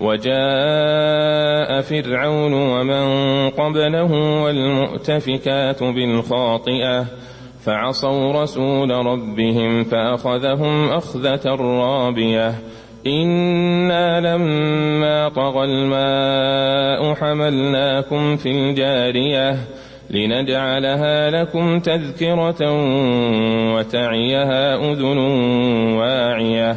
وجاء فرعون ومن قبله والمؤتفكات بالخاطئة فعصوا رسول ربهم فأخذهم أخذة رابية. إنا لما طغى الماء حملناكم في الجارية لنجعلها لكم تذكرة وتعيها أذن واعية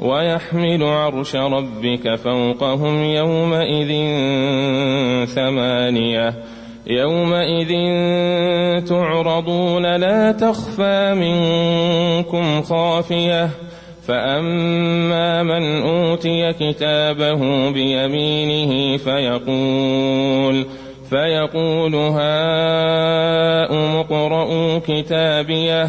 ويحمل عرش ربك فوقهم يومئذ ثمانية. يومئذ تعرضون لا تخفى منكم خافية. فأما من أوتي كتابه بيمينه فيقول فيقول هاؤم اقرءوا كتابيه.